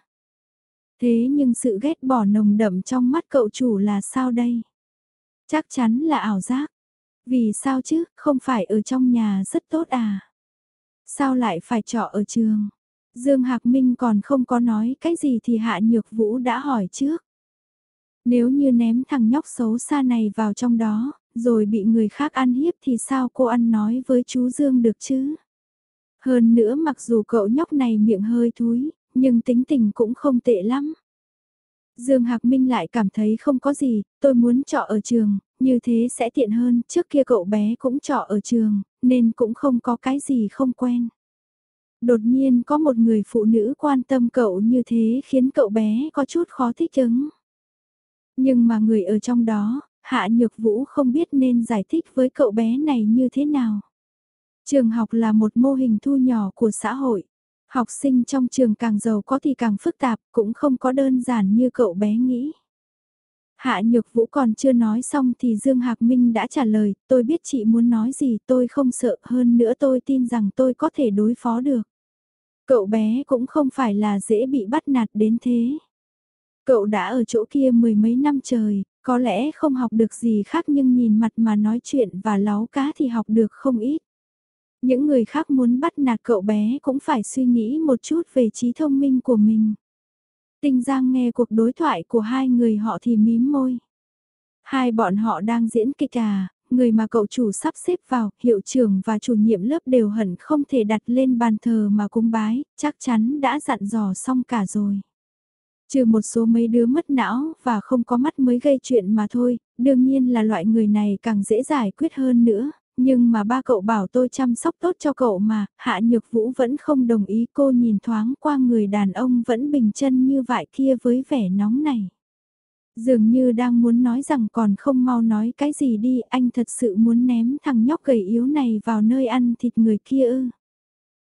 Thế nhưng sự ghét bỏ nồng đậm trong mắt cậu chủ là sao đây? Chắc chắn là ảo giác. Vì sao chứ, không phải ở trong nhà rất tốt à? Sao lại phải trọ ở trường? Dương Hạc Minh còn không có nói cái gì thì Hạ Nhược Vũ đã hỏi trước. Nếu như ném thằng nhóc xấu xa này vào trong đó, rồi bị người khác ăn hiếp thì sao cô ăn nói với chú Dương được chứ? Hơn nữa mặc dù cậu nhóc này miệng hơi thúi, nhưng tính tình cũng không tệ lắm. Dương Hạc Minh lại cảm thấy không có gì, tôi muốn trọ ở trường, như thế sẽ tiện hơn, trước kia cậu bé cũng trọ ở trường, nên cũng không có cái gì không quen. Đột nhiên có một người phụ nữ quan tâm cậu như thế khiến cậu bé có chút khó thích ứng. Nhưng mà người ở trong đó, Hạ Nhược Vũ không biết nên giải thích với cậu bé này như thế nào. Trường học là một mô hình thu nhỏ của xã hội. Học sinh trong trường càng giàu có thì càng phức tạp, cũng không có đơn giản như cậu bé nghĩ. Hạ Nhược Vũ còn chưa nói xong thì Dương Hạc Minh đã trả lời, tôi biết chị muốn nói gì tôi không sợ hơn nữa tôi tin rằng tôi có thể đối phó được. Cậu bé cũng không phải là dễ bị bắt nạt đến thế. Cậu đã ở chỗ kia mười mấy năm trời, có lẽ không học được gì khác nhưng nhìn mặt mà nói chuyện và láo cá thì học được không ít. Những người khác muốn bắt nạt cậu bé cũng phải suy nghĩ một chút về trí thông minh của mình. Tinh Giang nghe cuộc đối thoại của hai người họ thì mím môi. Hai bọn họ đang diễn kịch à, người mà cậu chủ sắp xếp vào, hiệu trưởng và chủ nhiệm lớp đều hẳn không thể đặt lên bàn thờ mà cúng bái, chắc chắn đã dặn dò xong cả rồi. Trừ một số mấy đứa mất não và không có mắt mới gây chuyện mà thôi, đương nhiên là loại người này càng dễ giải quyết hơn nữa, nhưng mà ba cậu bảo tôi chăm sóc tốt cho cậu mà, Hạ Nhược Vũ vẫn không đồng ý cô nhìn thoáng qua người đàn ông vẫn bình chân như vậy kia với vẻ nóng này. Dường như đang muốn nói rằng còn không mau nói cái gì đi, anh thật sự muốn ném thằng nhóc gầy yếu này vào nơi ăn thịt người kia ư.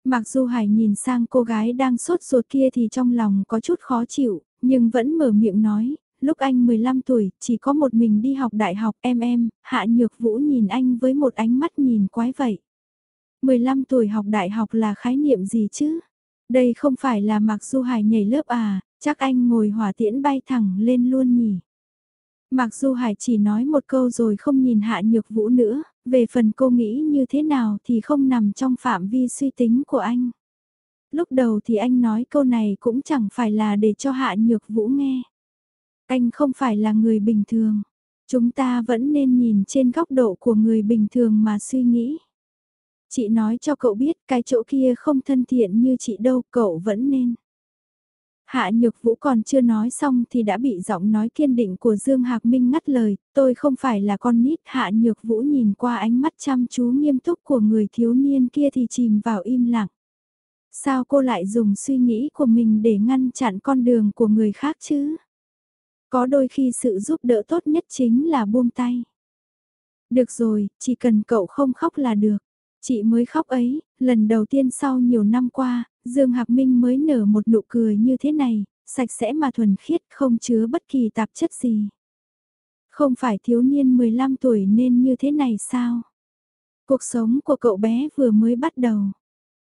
Mặc dù Hải nhìn sang cô gái đang sốt ruột kia thì trong lòng có chút khó chịu, nhưng vẫn mở miệng nói, lúc anh 15 tuổi, chỉ có một mình đi học đại học em em, Hạ Nhược Vũ nhìn anh với một ánh mắt nhìn quái vậy. 15 tuổi học đại học là khái niệm gì chứ? Đây không phải là Mạc Du Hải nhảy lớp à, chắc anh ngồi hỏa tiễn bay thẳng lên luôn nhỉ. Mạc Du Hải chỉ nói một câu rồi không nhìn Hạ Nhược Vũ nữa, về phần cô nghĩ như thế nào thì không nằm trong phạm vi suy tính của anh. Lúc đầu thì anh nói câu này cũng chẳng phải là để cho Hạ Nhược Vũ nghe. Anh không phải là người bình thường. Chúng ta vẫn nên nhìn trên góc độ của người bình thường mà suy nghĩ. Chị nói cho cậu biết cái chỗ kia không thân thiện như chị đâu, cậu vẫn nên. Hạ Nhược Vũ còn chưa nói xong thì đã bị giọng nói kiên định của Dương Hạc Minh ngắt lời, tôi không phải là con nít. Hạ Nhược Vũ nhìn qua ánh mắt chăm chú nghiêm túc của người thiếu niên kia thì chìm vào im lặng. Sao cô lại dùng suy nghĩ của mình để ngăn chặn con đường của người khác chứ? Có đôi khi sự giúp đỡ tốt nhất chính là buông tay. Được rồi, chỉ cần cậu không khóc là được. Chị mới khóc ấy, lần đầu tiên sau nhiều năm qua, Dương Hạc Minh mới nở một nụ cười như thế này, sạch sẽ mà thuần khiết không chứa bất kỳ tạp chất gì. Không phải thiếu niên 15 tuổi nên như thế này sao? Cuộc sống của cậu bé vừa mới bắt đầu.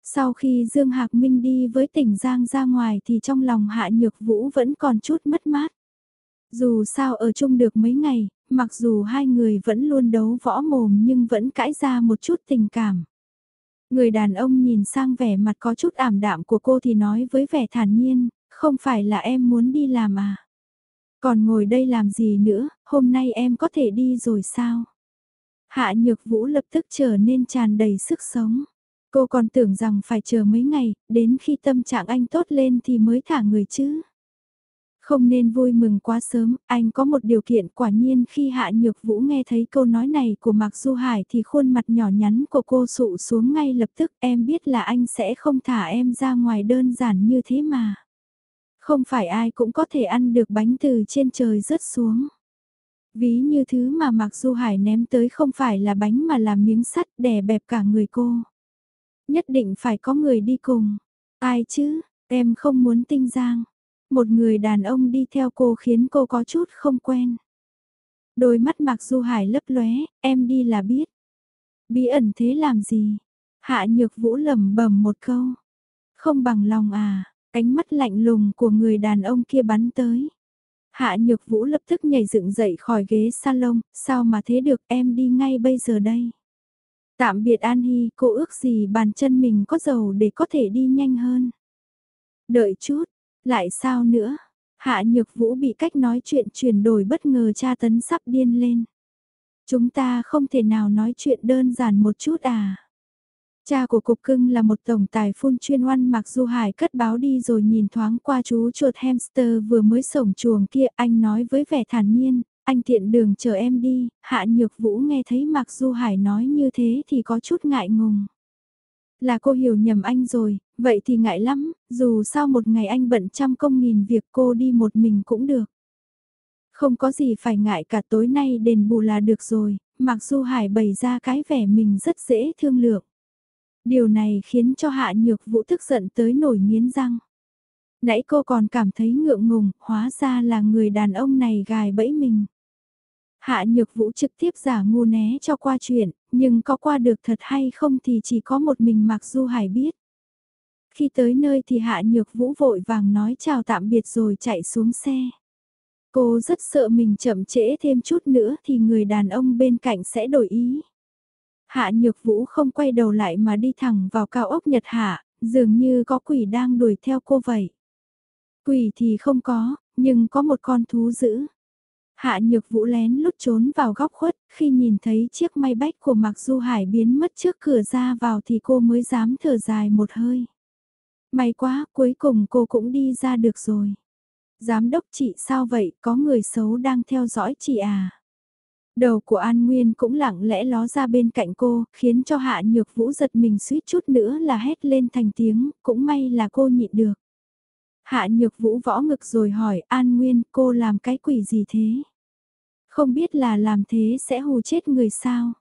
Sau khi Dương Hạc Minh đi với tỉnh Giang ra ngoài thì trong lòng Hạ Nhược Vũ vẫn còn chút mất mát. Dù sao ở chung được mấy ngày, mặc dù hai người vẫn luôn đấu võ mồm nhưng vẫn cãi ra một chút tình cảm. Người đàn ông nhìn sang vẻ mặt có chút ảm đạm của cô thì nói với vẻ thản nhiên, không phải là em muốn đi làm à? Còn ngồi đây làm gì nữa, hôm nay em có thể đi rồi sao? Hạ Nhược Vũ lập tức trở nên tràn đầy sức sống. Cô còn tưởng rằng phải chờ mấy ngày, đến khi tâm trạng anh tốt lên thì mới thả người chứ. Không nên vui mừng quá sớm, anh có một điều kiện quả nhiên khi Hạ Nhược Vũ nghe thấy câu nói này của Mạc Du Hải thì khuôn mặt nhỏ nhắn của cô sụ xuống ngay lập tức em biết là anh sẽ không thả em ra ngoài đơn giản như thế mà. Không phải ai cũng có thể ăn được bánh từ trên trời rớt xuống. Ví như thứ mà Mạc Du Hải ném tới không phải là bánh mà là miếng sắt đè bẹp cả người cô. Nhất định phải có người đi cùng. Ai chứ, em không muốn tinh giang một người đàn ông đi theo cô khiến cô có chút không quen. Đôi mắt Mạc Du Hải lấp lóe, em đi là biết. Bí ẩn thế làm gì? Hạ Nhược Vũ lẩm bẩm một câu. Không bằng lòng à, ánh mắt lạnh lùng của người đàn ông kia bắn tới. Hạ Nhược Vũ lập tức nhảy dựng dậy khỏi ghế salon, sao mà thế được em đi ngay bây giờ đây. Tạm biệt An Hy, cô ước gì bàn chân mình có dầu để có thể đi nhanh hơn. Đợi chút, lại sao nữa? Hạ Nhược Vũ bị cách nói chuyện chuyển đổi bất ngờ tra tấn sắp điên lên. Chúng ta không thể nào nói chuyện đơn giản một chút à? Cha của cục cưng là một tổng tài phun chuyên oan mặc Du Hải cất báo đi rồi nhìn thoáng qua chú chuột hamster vừa mới sổng chuồng kia anh nói với vẻ thản nhiên, anh tiện đường chờ em đi, hạ nhược vũ nghe thấy mặc Du Hải nói như thế thì có chút ngại ngùng. Là cô hiểu nhầm anh rồi, vậy thì ngại lắm, dù sao một ngày anh bận trăm công nghìn việc cô đi một mình cũng được. Không có gì phải ngại cả tối nay đền bù là được rồi, mặc dù Hải bày ra cái vẻ mình rất dễ thương lượng. Điều này khiến cho Hạ Nhược Vũ tức giận tới nổi nghiến răng. Nãy cô còn cảm thấy ngượng ngùng, hóa ra là người đàn ông này gài bẫy mình. Hạ Nhược Vũ trực tiếp giả ngu né cho qua chuyện, nhưng có qua được thật hay không thì chỉ có một mình Mạc Du Hải biết. Khi tới nơi thì Hạ Nhược Vũ vội vàng nói chào tạm biệt rồi chạy xuống xe. Cô rất sợ mình chậm trễ thêm chút nữa thì người đàn ông bên cạnh sẽ đổi ý. Hạ Nhược Vũ không quay đầu lại mà đi thẳng vào cao ốc Nhật Hạ, dường như có quỷ đang đuổi theo cô vậy. Quỷ thì không có, nhưng có một con thú dữ. Hạ Nhược Vũ lén lút trốn vào góc khuất, khi nhìn thấy chiếc may bách của Mạc Du Hải biến mất trước cửa ra vào thì cô mới dám thở dài một hơi. May quá, cuối cùng cô cũng đi ra được rồi. Giám đốc chị sao vậy, có người xấu đang theo dõi chị à? Đầu của An Nguyên cũng lặng lẽ ló ra bên cạnh cô, khiến cho Hạ Nhược Vũ giật mình suýt chút nữa là hét lên thành tiếng, cũng may là cô nhịn được. Hạ Nhược Vũ võ ngực rồi hỏi An Nguyên cô làm cái quỷ gì thế? Không biết là làm thế sẽ hù chết người sao?